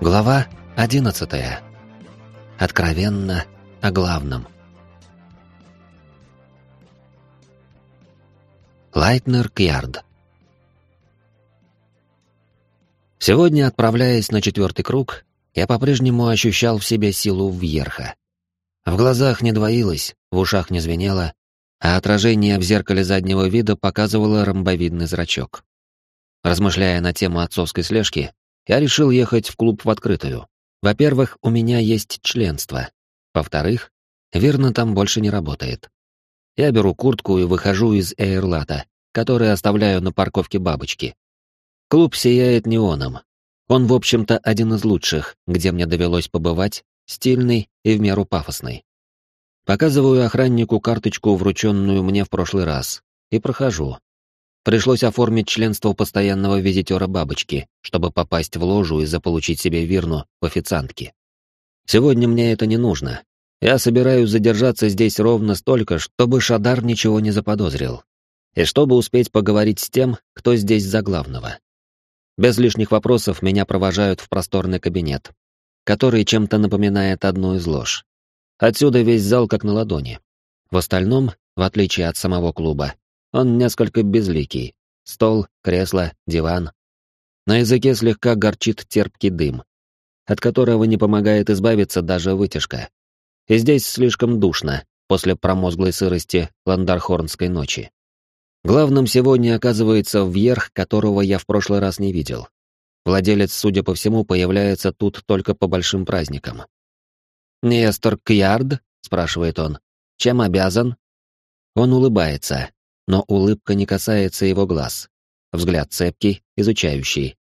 Глава 11. Откровенно о главном. Лайтнер Кьярд. Сегодня, отправляясь на четвертый круг, я по-прежнему ощущал в себе силу вверха. В глазах не двоилось, в ушах не звенело, а отражение в зеркале заднего вида показывало ромбовидный зрачок. Размышляя на тему отцовской слежки, я решил ехать в клуб в открытую. Во-первых, у меня есть членство. Во-вторых, верно там больше не работает. Я беру куртку и выхожу из эйрлата, который оставляю на парковке бабочки. Клуб сияет неоном. Он, в общем-то, один из лучших, где мне довелось побывать, стильный и в меру пафосный. Показываю охраннику карточку, врученную мне в прошлый раз, и прохожу. Пришлось оформить членство постоянного визитера бабочки, чтобы попасть в ложу и заполучить себе вирну в официантке. Сегодня мне это не нужно. Я собираюсь задержаться здесь ровно столько, чтобы Шадар ничего не заподозрил. И чтобы успеть поговорить с тем, кто здесь за главного. Без лишних вопросов меня провожают в просторный кабинет, который чем-то напоминает одну из лож. Отсюда весь зал как на ладони. В остальном, в отличие от самого клуба, он несколько безликий. Стол, кресло, диван. На языке слегка горчит терпкий дым, от которого не помогает избавиться даже вытяжка. И здесь слишком душно после промозглой сырости ландархорнской ночи. Главным сегодня оказывается вверх, которого я в прошлый раз не видел. Владелец, судя по всему, появляется тут только по большим праздникам. «Нестор Кьярд?» — спрашивает он. «Чем обязан?» Он улыбается, но улыбка не касается его глаз. Взгляд цепкий, изучающий.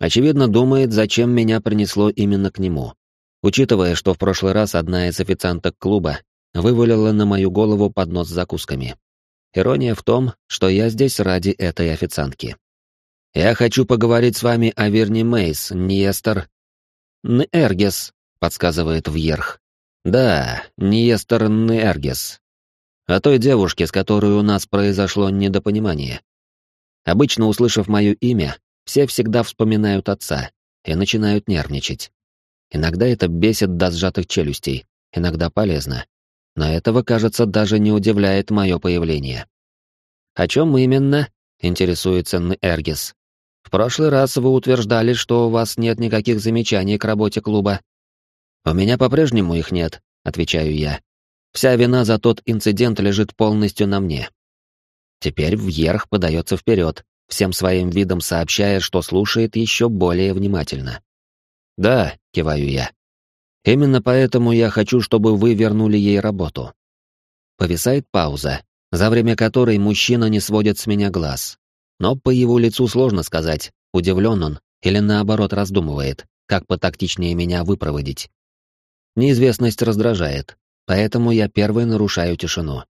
Очевидно, думает, зачем меня принесло именно к нему. Учитывая, что в прошлый раз одна из официанток клуба вывалила на мою голову поднос с закусками. Ирония в том, что я здесь ради этой официантки. «Я хочу поговорить с вами о Верни Мейс, Ниестер...» «Нэргес», — подсказывает Вьерх. «Да, Ниестер Нэргес, о той девушке, с которой у нас произошло недопонимание. Обычно, услышав мое имя, все всегда вспоминают отца и начинают нервничать. Иногда это бесит до сжатых челюстей, иногда полезно. Но этого, кажется, даже не удивляет мое появление. «О чем именно?» — интересуется Нэргис. «В прошлый раз вы утверждали, что у вас нет никаких замечаний к работе клуба». «У меня по-прежнему их нет», — отвечаю я. Вся вина за тот инцидент лежит полностью на мне. Теперь Вьерх подается вперед, всем своим видом сообщая, что слушает еще более внимательно. «Да», — киваю я. «Именно поэтому я хочу, чтобы вы вернули ей работу». Повисает пауза, за время которой мужчина не сводит с меня глаз. Но по его лицу сложно сказать, удивлен он или наоборот раздумывает, как потактичнее меня выпроводить. Неизвестность раздражает, поэтому я первый нарушаю тишину.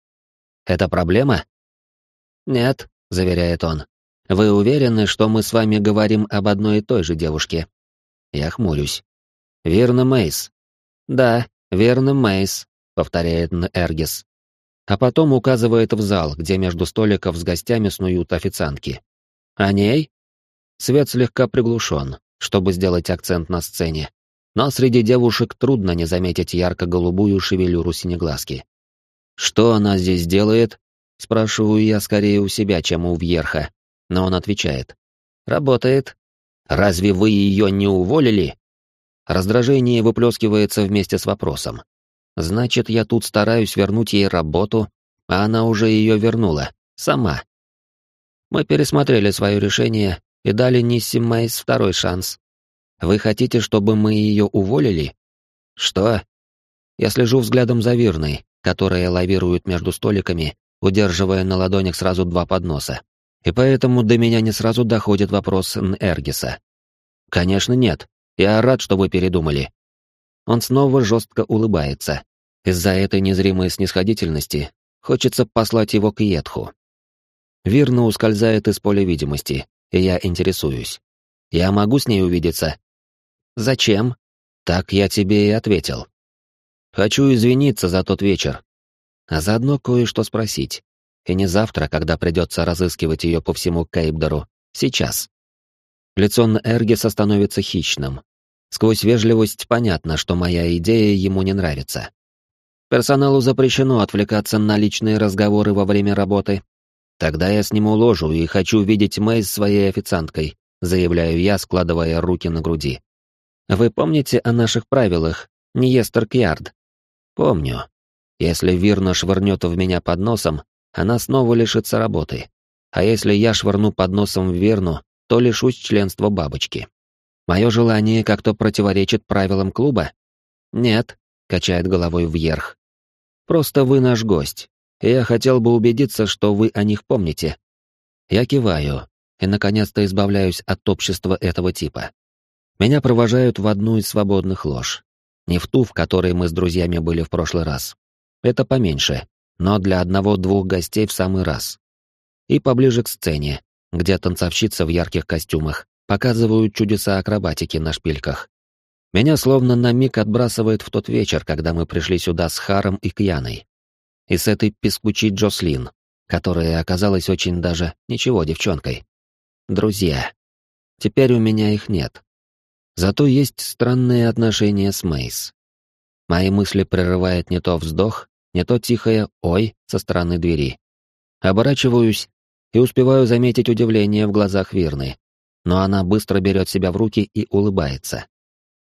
«Это проблема?» «Нет», — заверяет он. «Вы уверены, что мы с вами говорим об одной и той же девушке?» Я хмурюсь. «Верно, Мейс». «Да, верно, Мейс», — повторяет Нэргис. А потом указывает в зал, где между столиков с гостями снуют официантки. «О ней?» Свет слегка приглушен, чтобы сделать акцент на сцене но среди девушек трудно не заметить ярко-голубую шевелюру синеглазки. «Что она здесь делает?» — спрашиваю я скорее у себя, чем у Вьерха, но он отвечает. «Работает. Разве вы ее не уволили?» Раздражение выплескивается вместе с вопросом. «Значит, я тут стараюсь вернуть ей работу, а она уже ее вернула. Сама». Мы пересмотрели свое решение и дали Нисси Мэйс второй шанс. Вы хотите, чтобы мы ее уволили? Что? Я слежу взглядом за Вирной, которая лавирует между столиками, удерживая на ладонях сразу два подноса. И поэтому до меня не сразу доходит вопрос Нэргиса. Конечно, нет. Я рад, что вы передумали. Он снова жестко улыбается. Из-за этой незримой снисходительности хочется послать его к Етху. Вирна ускользает из поля видимости, и я интересуюсь. Я могу с ней увидеться? «Зачем?» «Так я тебе и ответил. Хочу извиниться за тот вечер, а заодно кое-что спросить. И не завтра, когда придется разыскивать ее по всему Кейбдору, сейчас». Лицо Эргиса становится хищным. Сквозь вежливость понятно, что моя идея ему не нравится. Персоналу запрещено отвлекаться на личные разговоры во время работы. Тогда я сниму ложу и хочу видеть Мэй своей официанткой, заявляю я, складывая руки на груди. Вы помните о наших правилах, Ниестер Кьярд? Помню. Если Вирна швырнет в меня под носом, она снова лишится работы. А если я швырну под носом в Верну, то лишусь членства бабочки. Мое желание как-то противоречит правилам клуба? Нет, качает головой вверх. Просто вы наш гость, и я хотел бы убедиться, что вы о них помните. Я киваю и наконец-то избавляюсь от общества этого типа. Меня провожают в одну из свободных лож. Не в ту, в которой мы с друзьями были в прошлый раз. Это поменьше, но для одного-двух гостей в самый раз. И поближе к сцене, где танцовщица в ярких костюмах показывают чудеса акробатики на шпильках. Меня словно на миг отбрасывает в тот вечер, когда мы пришли сюда с Харом и Кьяной. И с этой пескучей Джослин, которая оказалась очень даже ничего девчонкой. Друзья. Теперь у меня их нет. Зато есть странные отношения с Мейс. Мои мысли прерывает не то вздох, не то тихое «ой» со стороны двери. Оборачиваюсь и успеваю заметить удивление в глазах Вирны. Но она быстро берет себя в руки и улыбается.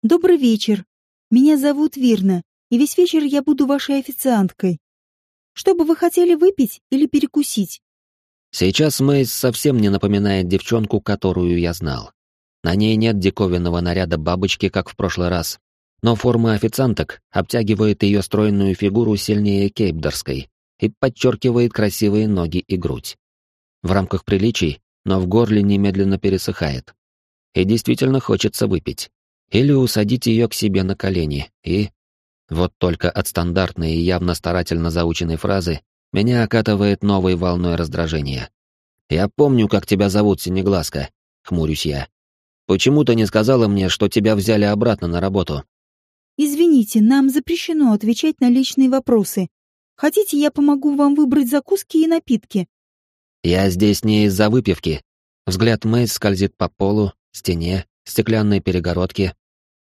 «Добрый вечер. Меня зовут Вирна, и весь вечер я буду вашей официанткой. Что бы вы хотели выпить или перекусить?» Сейчас Мэйс совсем не напоминает девчонку, которую я знал. На ней нет диковинного наряда бабочки, как в прошлый раз, но форма официанток обтягивает ее стройную фигуру сильнее кейпдерской и подчеркивает красивые ноги и грудь. В рамках приличий, но в горле немедленно пересыхает. И действительно хочется выпить. Или усадить ее к себе на колени и... Вот только от стандартной и явно старательно заученной фразы меня окатывает новой волной раздражения. «Я помню, как тебя зовут, Синеглазка», — хмурюсь я. «Почему ты не сказала мне, что тебя взяли обратно на работу?» «Извините, нам запрещено отвечать на личные вопросы. Хотите, я помогу вам выбрать закуски и напитки?» «Я здесь не из-за выпивки». Взгляд Мэйс скользит по полу, стене, стеклянной перегородке,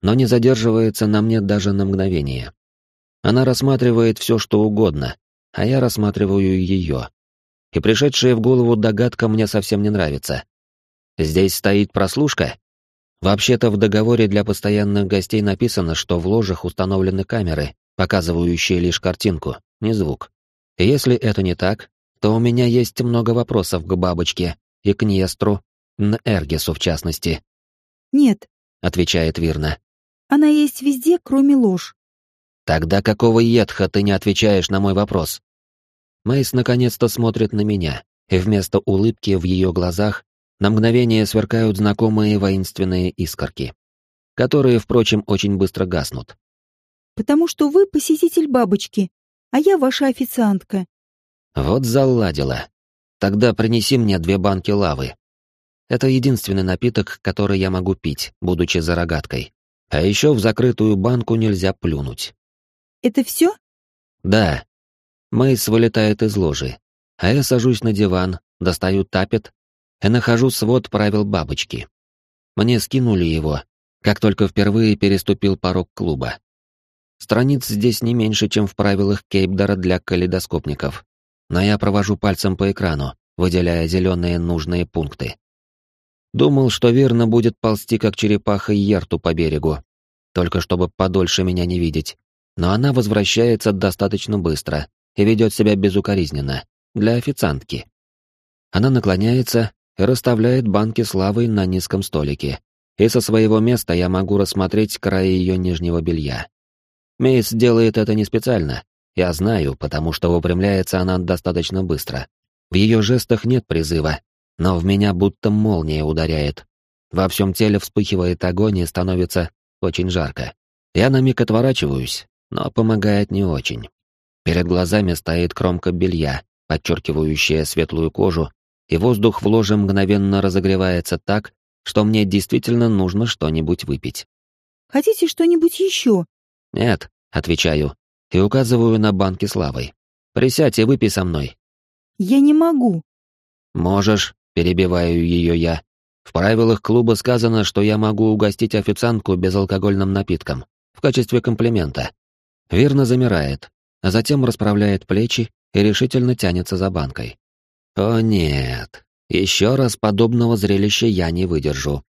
но не задерживается на мне даже на мгновение. Она рассматривает все, что угодно, а я рассматриваю ее. И пришедшая в голову догадка мне совсем не нравится. Здесь стоит прослушка? Вообще-то в договоре для постоянных гостей написано, что в ложах установлены камеры, показывающие лишь картинку, не звук. И если это не так, то у меня есть много вопросов к бабочке и к Нестру, на Эргесу в частности. «Нет», — отвечает Вирна. «Она есть везде, кроме ложь». «Тогда какого едха ты не отвечаешь на мой вопрос?» Мейс наконец-то смотрит на меня, и вместо улыбки в ее глазах на мгновение сверкают знакомые воинственные искорки, которые, впрочем, очень быстро гаснут. «Потому что вы посетитель бабочки, а я ваша официантка». Вот заладила. Тогда принеси мне две банки лавы. Это единственный напиток, который я могу пить, будучи за рогаткой. А еще в закрытую банку нельзя плюнуть. «Это все?» «Да». Мэйс вылетает из ложи, а я сажусь на диван, достаю тапет и нахожу свод правил бабочки. Мне скинули его, как только впервые переступил порог клуба. Страниц здесь не меньше, чем в правилах Кейпдора для калейдоскопников, но я провожу пальцем по экрану, выделяя зеленые нужные пункты. Думал, что верно будет ползти, как черепаха Ерту по берегу, только чтобы подольше меня не видеть. Но она возвращается достаточно быстро и ведет себя безукоризненно, для официантки. Она наклоняется и расставляет банки с лавой на низком столике, и со своего места я могу рассмотреть край ее нижнего белья. Мейс делает это не специально, я знаю, потому что выпрямляется она достаточно быстро. В ее жестах нет призыва, но в меня будто молния ударяет. Во всем теле вспыхивает огонь и становится очень жарко. Я на миг отворачиваюсь, но помогает не очень. Перед глазами стоит кромка белья, подчеркивающая светлую кожу и воздух в ложе мгновенно разогревается так, что мне действительно нужно что-нибудь выпить. «Хотите что-нибудь еще?» «Нет», — отвечаю, и указываю на банки с лавой. «Присядь и выпей со мной». «Я не могу». «Можешь», — перебиваю ее я. В правилах клуба сказано, что я могу угостить официантку безалкогольным напитком в качестве комплимента. Верно замирает, а затем расправляет плечи и решительно тянется за банкой. О нет, еще раз подобного зрелища я не выдержу.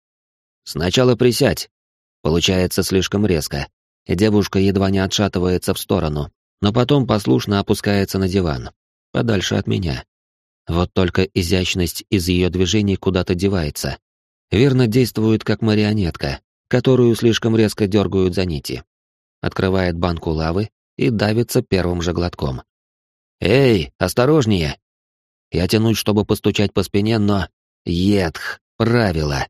Сначала присядь. Получается слишком резко, и девушка едва не отшатывается в сторону, но потом послушно опускается на диван, подальше от меня. Вот только изящность из ее движений куда-то девается. Верно действует как марионетка, которую слишком резко дергают за нити. Открывает банку лавы и давится первым же глотком. «Эй, осторожнее!» Я тянусь, чтобы постучать по спине, но... Едх, правило.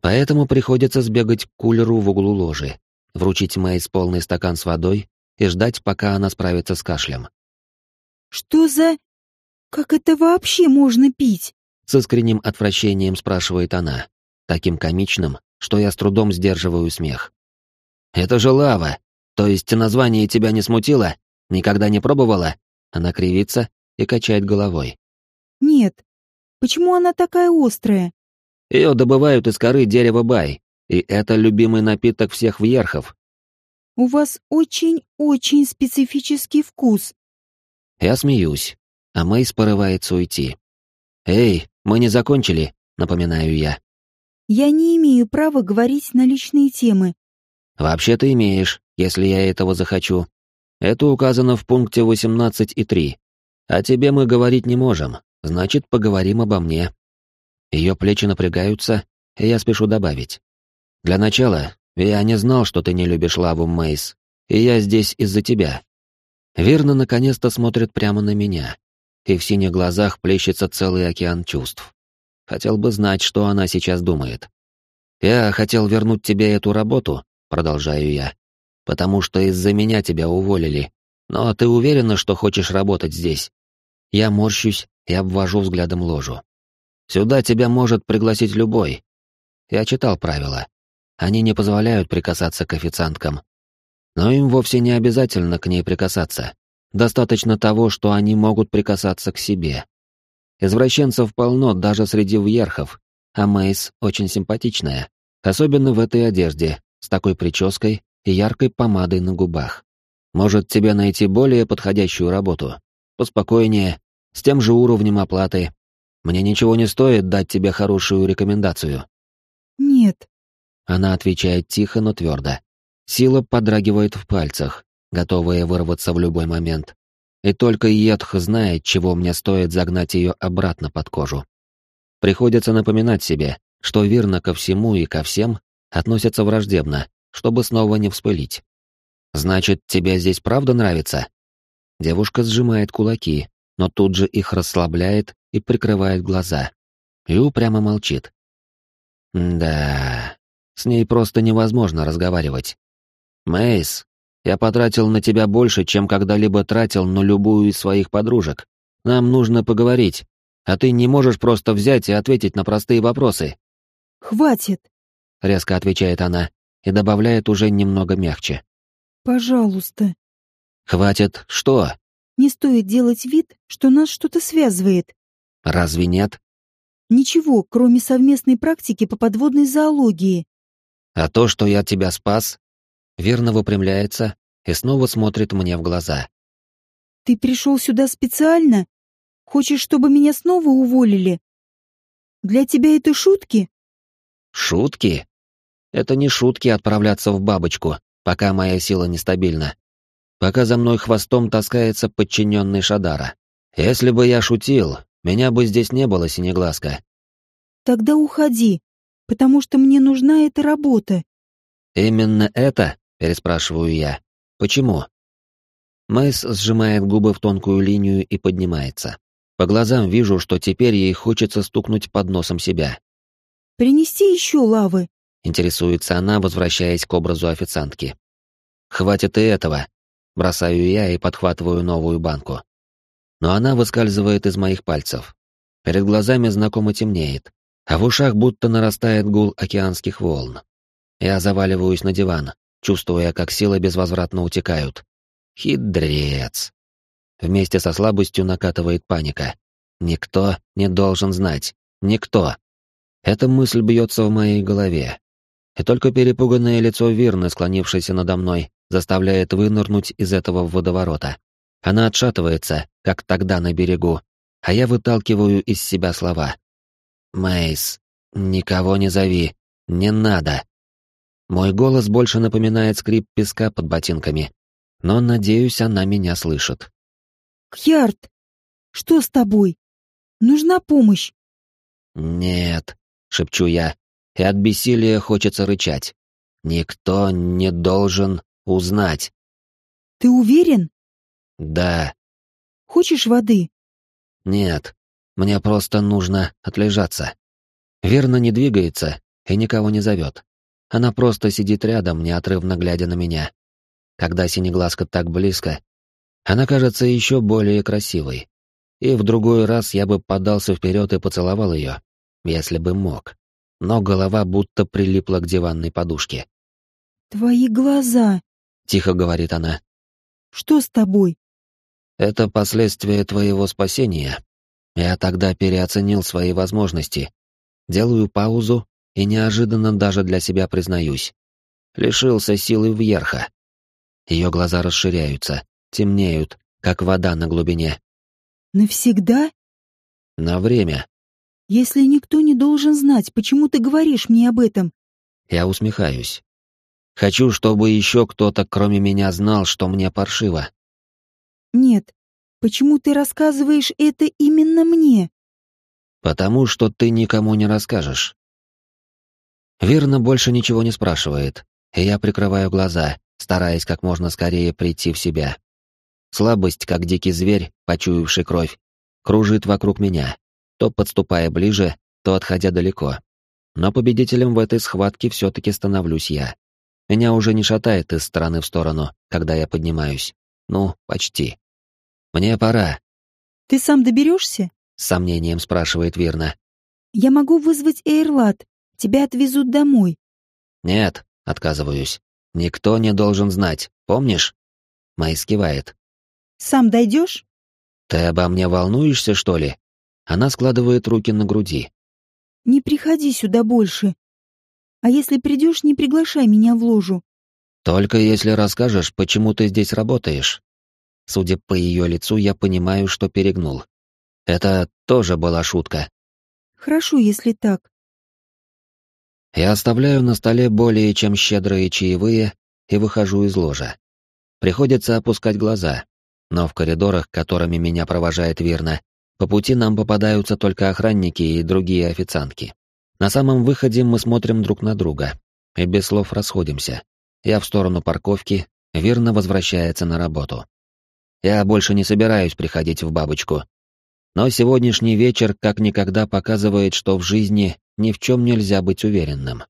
Поэтому приходится сбегать к кулеру в углу ложи, вручить Мэйс полный стакан с водой и ждать, пока она справится с кашлем. «Что за... как это вообще можно пить?» С искренним отвращением спрашивает она, таким комичным, что я с трудом сдерживаю смех. «Это же лава! То есть название тебя не смутило? Никогда не пробовала?» Она кривится и качает головой. «Нет. Почему она такая острая?» Ее добывают из коры дерева бай, и это любимый напиток всех вьерхов. «У вас очень-очень специфический вкус». Я смеюсь, а Мэйс порывается уйти. «Эй, мы не закончили», — напоминаю я. «Я не имею права говорить на личные темы». «Вообще ты имеешь, если я этого захочу. Это указано в пункте 18.3. А тебе мы говорить не можем, значит, поговорим обо мне». Ее плечи напрягаются, и я спешу добавить. «Для начала, я не знал, что ты не любишь лаву, Мейс, и я здесь из-за тебя». Верно наконец-то смотрит прямо на меня, и в синих глазах плещется целый океан чувств. Хотел бы знать, что она сейчас думает. «Я хотел вернуть тебе эту работу», — продолжаю я, «потому что из-за меня тебя уволили. Но ты уверена, что хочешь работать здесь?» Я морщусь и обвожу взглядом ложу. Сюда тебя может пригласить любой. Я читал правила. Они не позволяют прикасаться к официанткам. Но им вовсе не обязательно к ней прикасаться. Достаточно того, что они могут прикасаться к себе. Извращенцев полно даже среди вьерхов, а Мейс очень симпатичная, особенно в этой одежде, с такой прической и яркой помадой на губах. Может тебе найти более подходящую работу, поспокойнее, с тем же уровнем оплаты, мне ничего не стоит дать тебе хорошую рекомендацию». «Нет». Она отвечает тихо, но твердо. Сила подрагивает в пальцах, готовая вырваться в любой момент. И только Едх знает, чего мне стоит загнать ее обратно под кожу. Приходится напоминать себе, что верно ко всему и ко всем относятся враждебно, чтобы снова не вспылить. «Значит, тебе здесь правда нравится?» Девушка сжимает кулаки, но тут же их расслабляет и прикрывает глаза. И упрямо молчит. Да, с ней просто невозможно разговаривать. Мейс, я потратил на тебя больше, чем когда-либо тратил на любую из своих подружек. Нам нужно поговорить, а ты не можешь просто взять и ответить на простые вопросы. Хватит, резко отвечает она и добавляет уже немного мягче. Пожалуйста. Хватит что? Не стоит делать вид, что нас что-то связывает. Разве нет? Ничего, кроме совместной практики по подводной зоологии. А то, что я тебя спас, верно выпрямляется и снова смотрит мне в глаза. Ты пришел сюда специально? Хочешь, чтобы меня снова уволили? Для тебя это шутки? Шутки? Это не шутки отправляться в бабочку, пока моя сила нестабильна. Пока за мной хвостом таскается подчиненный Шадара. Если бы я шутил, меня бы здесь не было, Синеглазка. Тогда уходи, потому что мне нужна эта работа. Именно это? Переспрашиваю я. Почему? Мэйс сжимает губы в тонкую линию и поднимается. По глазам вижу, что теперь ей хочется стукнуть под носом себя. «Принести еще лавы?» — интересуется она, возвращаясь к образу официантки. «Хватит и этого», — бросаю я и подхватываю новую банку но она выскальзывает из моих пальцев. Перед глазами знакомо темнеет, а в ушах будто нарастает гул океанских волн. Я заваливаюсь на диван, чувствуя, как силы безвозвратно утекают. Хидрец. Вместе со слабостью накатывает паника. Никто не должен знать. Никто. Эта мысль бьется в моей голове. И только перепуганное лицо Вирны, склонившееся надо мной, заставляет вынырнуть из этого водоворота. Она отшатывается, как тогда на берегу, а я выталкиваю из себя слова. «Мейс, никого не зови, не надо». Мой голос больше напоминает скрип песка под ботинками, но, надеюсь, она меня слышит. «Кьярд, что с тобой? Нужна помощь?» «Нет», — шепчу я, и от бессилия хочется рычать. «Никто не должен узнать». «Ты уверен?» «Да». «Хочешь воды?» «Нет, мне просто нужно отлежаться». Верно не двигается и никого не зовет. Она просто сидит рядом, неотрывно глядя на меня. Когда синеглазка так близко, она кажется еще более красивой. И в другой раз я бы подался вперед и поцеловал ее, если бы мог. Но голова будто прилипла к диванной подушке. «Твои глаза», — тихо говорит она. «Что с тобой?» «Это последствия твоего спасения. Я тогда переоценил свои возможности. Делаю паузу и неожиданно даже для себя признаюсь. Лишился силы вверха. Ее глаза расширяются, темнеют, как вода на глубине. «Навсегда?» «На время». «Если никто не должен знать, почему ты говоришь мне об этом?» Я усмехаюсь. Хочу, чтобы еще кто-то, кроме меня, знал, что мне паршиво. Нет. Почему ты рассказываешь это именно мне? Потому что ты никому не расскажешь. Верно больше ничего не спрашивает, и я прикрываю глаза, стараясь как можно скорее прийти в себя. Слабость, как дикий зверь, почуявший кровь, кружит вокруг меня, то подступая ближе, то отходя далеко. Но победителем в этой схватке все-таки становлюсь я. Меня уже не шатает из стороны в сторону, когда я поднимаюсь. Ну, почти. Мне пора. Ты сам доберешься? С сомнением спрашивает Вирна. Я могу вызвать Эйрлат. Тебя отвезут домой. Нет, отказываюсь. Никто не должен знать, помнишь? Майс кивает. Сам дойдешь? Ты обо мне волнуешься, что ли? Она складывает руки на груди. Не приходи сюда больше. А если придешь, не приглашай меня в ложу. Только если расскажешь, почему ты здесь работаешь. Судя по ее лицу, я понимаю, что перегнул. Это тоже была шутка. Хорошо, если так. Я оставляю на столе более чем щедрые чаевые и выхожу из ложа. Приходится опускать глаза, но в коридорах, которыми меня провожает Вирна, по пути нам попадаются только охранники и другие официантки. На самом выходе мы смотрим друг на друга и без слов расходимся. Я в сторону парковки, Верно возвращается на работу. Я больше не собираюсь приходить в бабочку. Но сегодняшний вечер как никогда показывает, что в жизни ни в чем нельзя быть уверенным.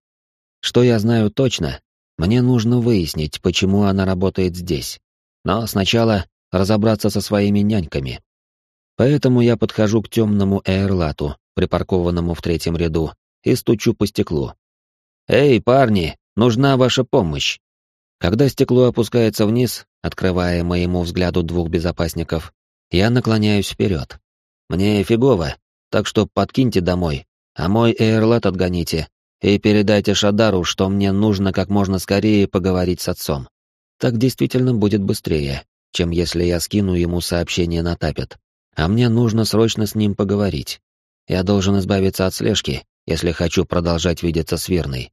Что я знаю точно, мне нужно выяснить, почему она работает здесь. Но сначала разобраться со своими няньками. Поэтому я подхожу к темному эрлату, припаркованному в третьем ряду, и стучу по стеклу. «Эй, парни, нужна ваша помощь!» Когда стекло опускается вниз, открывая моему взгляду двух безопасников, я наклоняюсь вперед. Мне фигово, так что подкиньте домой, а мой эйрлат отгоните и передайте Шадару, что мне нужно как можно скорее поговорить с отцом. Так действительно будет быстрее, чем если я скину ему сообщение на тапет. А мне нужно срочно с ним поговорить. Я должен избавиться от слежки, если хочу продолжать видеться с Верной.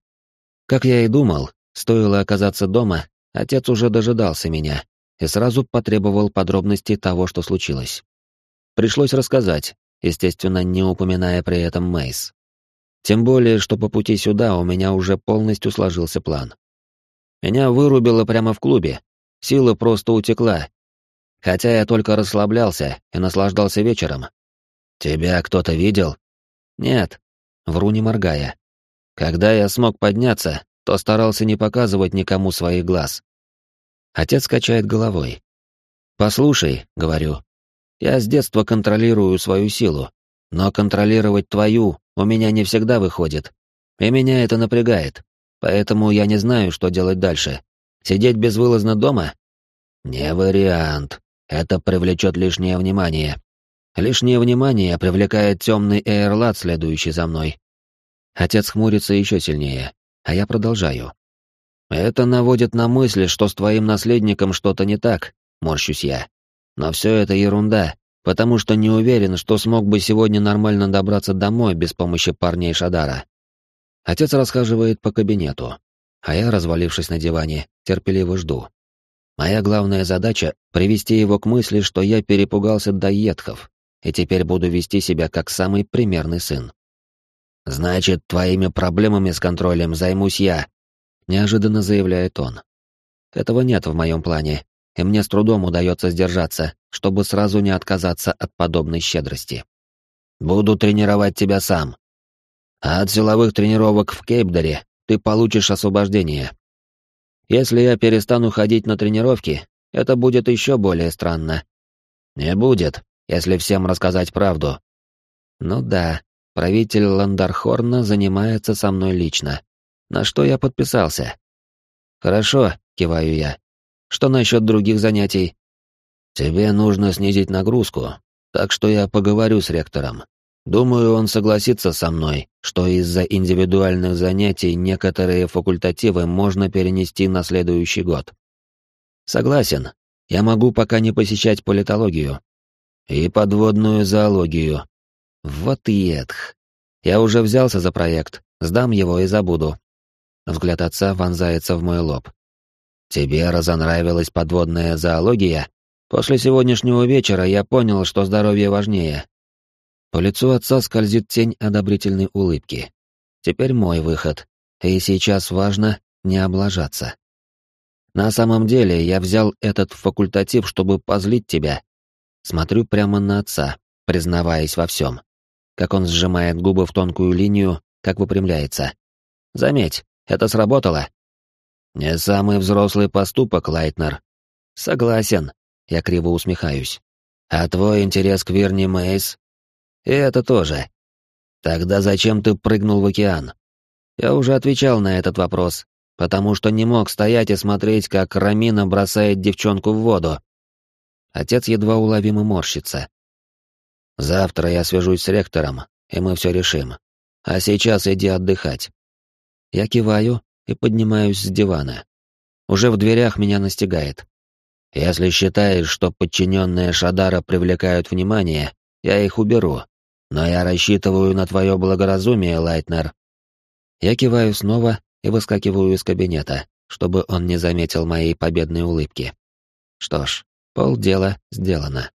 Как я и думал, стоило оказаться дома, отец уже дожидался меня и сразу потребовал подробностей того, что случилось. Пришлось рассказать, естественно, не упоминая при этом Мейс. Тем более, что по пути сюда у меня уже полностью сложился план. Меня вырубило прямо в клубе, сила просто утекла. Хотя я только расслаблялся и наслаждался вечером. «Тебя кто-то видел?» «Нет, вру не моргая. Когда я смог подняться, то старался не показывать никому своих глаз. Отец качает головой. «Послушай», — говорю, — «я с детства контролирую свою силу, но контролировать твою у меня не всегда выходит, и меня это напрягает, поэтому я не знаю, что делать дальше. Сидеть безвылазно дома? Не вариант, это привлечет лишнее внимание. Лишнее внимание привлекает темный эйрлат, следующий за мной. Отец хмурится еще сильнее, а я продолжаю. Это наводит на мысль, что с твоим наследником что-то не так, морщусь я. Но все это ерунда, потому что не уверен, что смог бы сегодня нормально добраться домой без помощи парней Шадара. Отец расхаживает по кабинету, а я, развалившись на диване, терпеливо жду. Моя главная задача — привести его к мысли, что я перепугался до едхов, и теперь буду вести себя как самый примерный сын. «Значит, твоими проблемами с контролем займусь я», неожиданно заявляет он. Этого нет в моем плане, и мне с трудом удается сдержаться, чтобы сразу не отказаться от подобной щедрости. Буду тренировать тебя сам. А от силовых тренировок в Кейпдере ты получишь освобождение. Если я перестану ходить на тренировки, это будет еще более странно. Не будет, если всем рассказать правду. Ну да, правитель Ландархорна занимается со мной лично на что я подписался. «Хорошо», — киваю я. «Что насчет других занятий?» «Тебе нужно снизить нагрузку, так что я поговорю с ректором. Думаю, он согласится со мной, что из-за индивидуальных занятий некоторые факультативы можно перенести на следующий год». «Согласен. Я могу пока не посещать политологию». «И подводную зоологию». «Вот едх. Я уже взялся за проект, сдам его и забуду. Взгляд отца вонзается в мой лоб. «Тебе разонравилась подводная зоология? После сегодняшнего вечера я понял, что здоровье важнее». По лицу отца скользит тень одобрительной улыбки. Теперь мой выход, и сейчас важно не облажаться. На самом деле я взял этот факультатив, чтобы позлить тебя. Смотрю прямо на отца, признаваясь во всем. Как он сжимает губы в тонкую линию, как выпрямляется. Заметь, это сработало. Не самый взрослый поступок, Лайтнер. Согласен. Я криво усмехаюсь. А твой интерес к Вирни Мейс? И это тоже. Тогда зачем ты прыгнул в океан? Я уже отвечал на этот вопрос, потому что не мог стоять и смотреть, как Рамина бросает девчонку в воду. Отец едва уловимо морщится. Завтра я свяжусь с ректором, и мы все решим. А сейчас иди отдыхать. Я киваю и поднимаюсь с дивана. Уже в дверях меня настигает. Если считаешь, что подчиненные Шадара привлекают внимание, я их уберу. Но я рассчитываю на твое благоразумие, Лайтнер. Я киваю снова и выскакиваю из кабинета, чтобы он не заметил моей победной улыбки. Что ж, полдела сделано.